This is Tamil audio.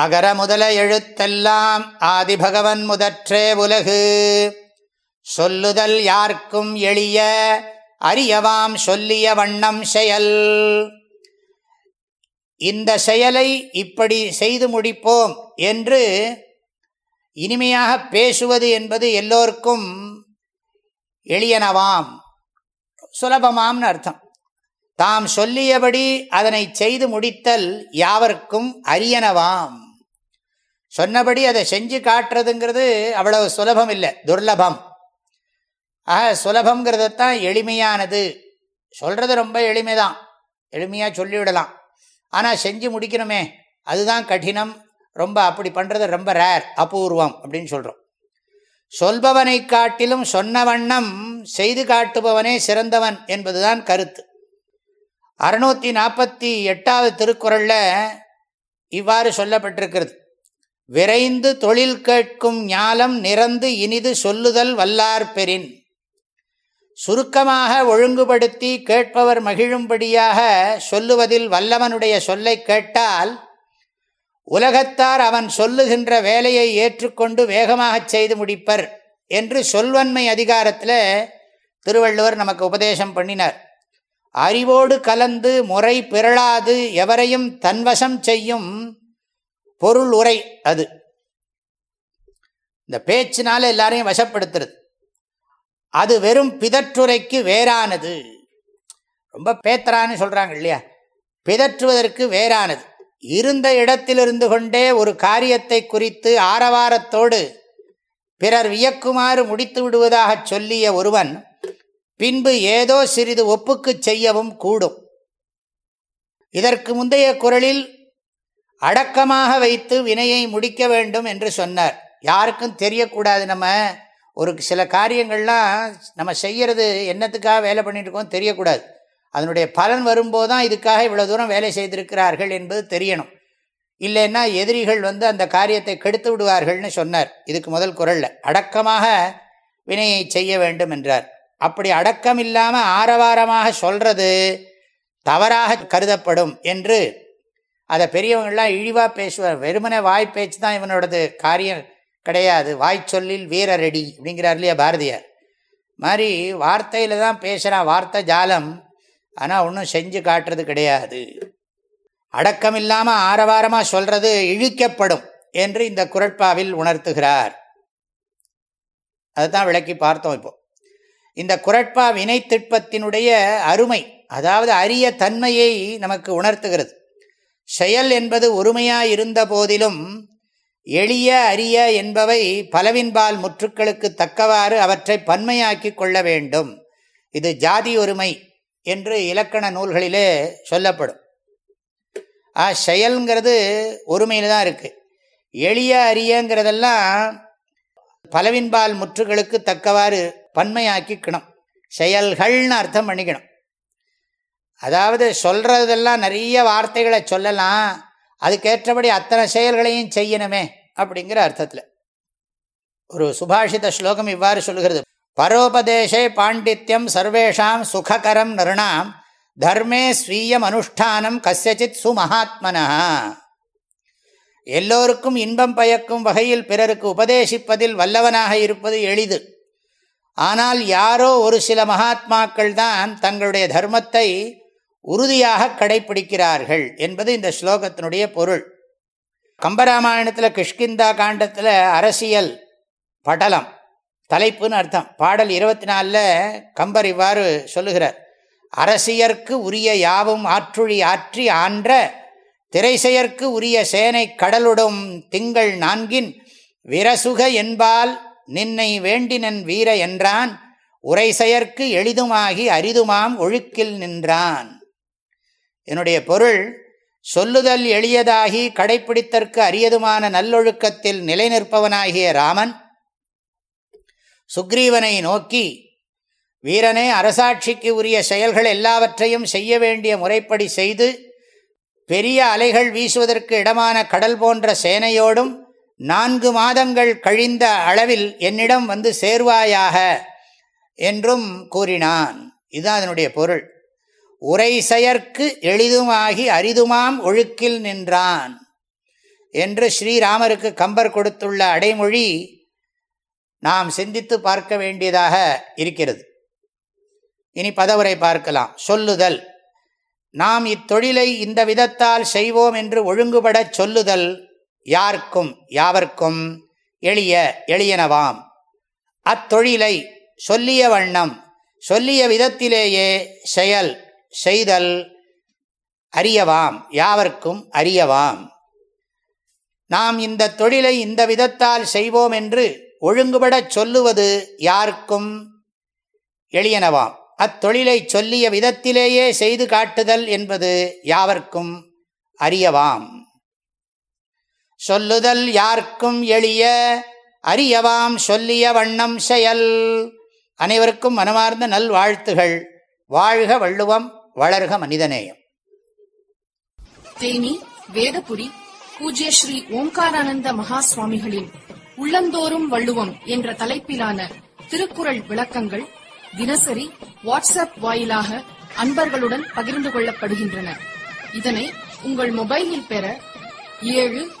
அகர முதல எழுத்தெல்லாம் ஆதிபகவன் முதற்றே உலகு. சொல்லுதல் யார்க்கும் எளிய அரியவாம் சொல்லிய வண்ணம் செயல். இந்த செயலை இப்படி செய்து முடிப்போம் என்று இனிமையாக பேசுவது என்பது எல்லோருக்கும் எளியனவாம். சுலபமாம்னு அர்த்தம். தாம் சொல்லியபடி அதனை செய்து முடித்தல் யாவர்க்கும் அரியனவாம். சொன்னபடி அதை செஞ்சு காட்டுறதுங்கிறது அவ்வளவு சுலபம் இல்லை துர்லபம். ஆக சுலபங்கிறதத்தான் எளிமையானது. சொல்கிறது ரொம்ப எளிமைதான். எளிமையாக சொல்லிவிடலாம். ஆனால் செஞ்சு முடிக்கணுமே அதுதான் கடினம். ரொம்ப அப்படி பண்ணுறது ரொம்ப ரேர் அபூர்வம் அப்படின்னு சொல்கிறோம் சொல்பவனை காட்டிலும் சொன்ன வண்ணம் செய்து காட்டுபவனே சிறந்தவன் என்பதுதான் கருத்து. அறுநூத்தி நாற்பத்தி எட்டாவது திருக்குறளில் இவ்வாறு சொல்லப்பட்டிருக்கிறது. விரைந்து தொழில் கேட்கும் ஞாலம் நிறந்து இனிது சொல்லுதல் வல்லார் பெறின். சுருக்கமாக ஒழுங்குபடுத்தி கேட்பவர் மகிழும்படியாக சொல்லுவதில் வல்லவனுடைய சொல்லை கேட்டால் உலகத்தார் அவன் சொல்லுகின்ற வேலையை ஏற்றுக்கொண்டு வேகமாகச் செய்து முடிப்பர் என்று சொல்வன்மை அதிகாரத்தில் திருவள்ளுவர் நமக்கு உபதேசம் பண்ணினார். அறிவோடு கலந்து முறை பிறளாது எவரையும் தன்வசம் செய்யும் பொருள் உரை அது. இந்த பேச்சினால எல்லாரையும் வசப்படுத்துறது. அது வெறும் பிதற்றுரைக்கு வேறானது. ரொம்ப பேத்தரான்னு சொல்கிறாங்க இல்லையா? பிதற்றுவதற்கு வேறானது. இருந்த இடத்திலிருந்து கொண்டே ஒரு காரியத்தை குறித்து ஆரவாரத்தோடு பிறர் வியக்குமாறு முடித்து விடுவதாக சொல்லிய ஒருவன் பின்பு ஏதோ சிறிது ஒப்புக்கு செய்யவும் கூடும். இதற்கு முந்தைய குரலில் அடக்கமாக வைத்து வினையை முடிக்க வேண்டும் என்று சொன்னார். யாருக்கும் தெரியக்கூடாது நம்ம. ஒரு சில காரியங்கள்லாம் நம்ம செய்கிறது என்னத்துக்காக வேலை பண்ணிட்டு இருக்கோம் தெரியக்கூடாது. அதனுடைய பலன் வரும்போது தான் இதுக்காக இவ்வளோ தூரம் வேலை செய்திருக்கிறார்கள் என்பது தெரியணும். இல்லைன்னா எதிரிகள் வந்து அந்த காரியத்தை கெடுத்து விடுவார்கள்னு சொன்னார். இதுக்கு முதல் குரலில். அடக்கமாக வினையை செய்ய வேண்டும் என்றார். அப்படி அடக்கம் இல்லாமல் ஆரவாரமாக சொல்கிறது தவறாக கருதப்படும் என்று அதை பெரியவங்கள்லாம் இழிவாக பேசுவார். வெறுமனே வாய் பேச்சு தான் இவனோடது காரியம் கிடையாது. வாய் சொல்லில் வீரரடி அப்படிங்கிறார் இல்லையா பாரதியார். மாதிரி வார்த்தையில் தான் பேசுகிறான் வார்த்தை ஜாலம். ஆனால் ஒன்றும் செஞ்சு காட்டுறது கிடையாது. அடக்கம் இல்லாமல் ஆரவாரமாக சொல்கிறது இழிக்கப்படும் என்று இந்த குரட்பாவில் உணர்த்துகிறார். அதுதான் விளக்கி பார்த்தோம் இப்போது இந்த குரட்பா வினை திட்பத்தினுடைய அருமை அதாவது அரிய தன்மையை நமக்கு உணர்த்துகிறது. செயல் என்பது ஒருமையாக இருந்த போதிலும் எளிய அரிய என்பவை பலவின்பால் முற்றுக்களுக்கு தக்கவாறு அவற்றை பன்மையாக்கி கொள்ள வேண்டும். இது ஜாதி ஒருமை என்று இலக்கண நூல்களிலே சொல்லப்படும். ஆ செயல்ங்கிறது ஒருமையில் தான் இருக்குது எளிய அரியங்கிறதெல்லாம் பலவின்பால் முற்றுகளுக்கு தக்கவாறு பன்மையாக்கிக்கணும் செயல்கள்னு அர்த்தம் பண்ணிக்கணும். அதாவது சொல்கிறதெல்லாம் நிறைய வார்த்தைகளை சொல்லலாம். அதுக்கேற்றபடி அத்தனை செயல்களையும் செய்யணுமே அப்படிங்கிற அர்த்தத்தில். ஒரு சுபாஷித ஸ்லோகம் இவ்வாறு சொல்கிறது. பரோபதேசே பாண்டித்யம் சர்வேஷாம் சுககரம் நிருணாம் தர்மே ஸ்வீயம் அனுஷ்டானம் கசியச்சித் சுமகாத்மனா எல்லோருக்கும் இன்பம் பயக்கும் வகையில் பிறருக்கு உபதேசிப்பதில் வல்லவனாக இருப்பது எளிது. ஆனால் யாரோ ஒரு சில மகாத்மாக்கள் தான் தங்களுடைய தர்மத்தை உறுதியாக கடைபிடிக்கிறார்கள் என்பது இந்த ஸ்லோகத்தினுடைய பொருள். கம்பராமாயணத்தில் கிஷ்கிந்தா காண்டத்தில் அரசியல் படலம் தலைப்புன்னு அர்த்தம். பாடல் இருபத்தி நாலில் கம்பர் இவ்வாறு சொல்லுகிறார். அரசியற்கு உரிய யாவும் ஆற்றுழி ஆற்றி ஆன்ற திரைசெயற்கு உரிய சேனை கடலுடும் திங்கள் நான்கின் விரசுக என்பால் நின்னை வேண்டினன் வீர என்றான் உரை செயற்கு எளிதுமாகி அரிதுமாம் ஒழுக்கில் நின்றான். என்னுடைய பொருள் சொல்லுதல் எளியதாகி கடைப்பிடித்தற்கு அரியதுமான நல்லொழுக்கத்தில் நிலை நிற்பவனாகிய ராமன் சுக்ரீவனை நோக்கி வீரனே அரசாட்சிக்கு உரிய செயல்கள் எல்லாவற்றையும் செய்ய வேண்டிய முறைப்படி செய்து பெரிய அலைகள் வீசுவதற்கு இடமான கடல் போன்ற சேனையோடும் நான்கு மாதங்கள் கழிந்த அளவில் என்னிடம் வந்து சேர்வாயாக என்றும் கூறினான். இதுதான் அதனுடைய பொருள். உரை செயற்கு எளிதுமாகி அரிதுமாம் ஒழுக்கில் நின்றான் என்று ஸ்ரீராமருக்கு கம்பர் கொடுத்துள்ள அடைமொழி நாம் சிந்தித்து பார்க்க வேண்டியதாக இருக்கிறது. இனி பதவுரை பார்க்கலாம். சொல்லுதல். நாம் இத்தொழிலை இந்த விதத்தால் செய்வோம் என்று ஒழுங்குபடச் சொல்லுதல். யாருக்கும் யாவர்க்கும் எளிய எளியனவாம். அத்தொழிலை சொல்லிய வண்ணம் சொல்லிய விதத்திலேயே செயல் செய்தல் அறியவாம் யாவர்க்கும் அறியவாம். நாம் இந்த தொழிலை இந்த விதத்தால் செய்வோம் என்று ஒழுங்குபடச் சொல்லுவது யாருக்கும் எளியனவாம். அத்தொழிலை சொல்லிய விதத்திலேயே செய்து காட்டுதல் என்பது யாவர்க்கும் அறியவாம். சொல்லுதல் யாருக்கும் எளிய அறியவாம் சொல்லிய வண்ணம் செயல். அனைவருக்கும் மனமார்ந்த நல்வாழ்த்துகள். வாழ்க வள்ளுவம் வளர்க மனிதநேயம். தேனி வேதபுடி பூஜ்ய ஸ்ரீ ஓம்காரானந்த மகா சுவாமிகளின் உள்ளந்தோறும் வள்ளுவம் என்ற தலைப்பிலான திருக்குறள் விளக்கங்கள் தினசரி வாட்ஸ்அப் வாயிலாக அன்பர்களுடன் பகிர்ந்து கொள்ளப்படுகின்றன. இதனை உங்கள் மொபைலில் பெற ஏழு